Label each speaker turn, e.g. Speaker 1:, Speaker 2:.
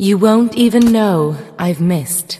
Speaker 1: You won't even know I've missed.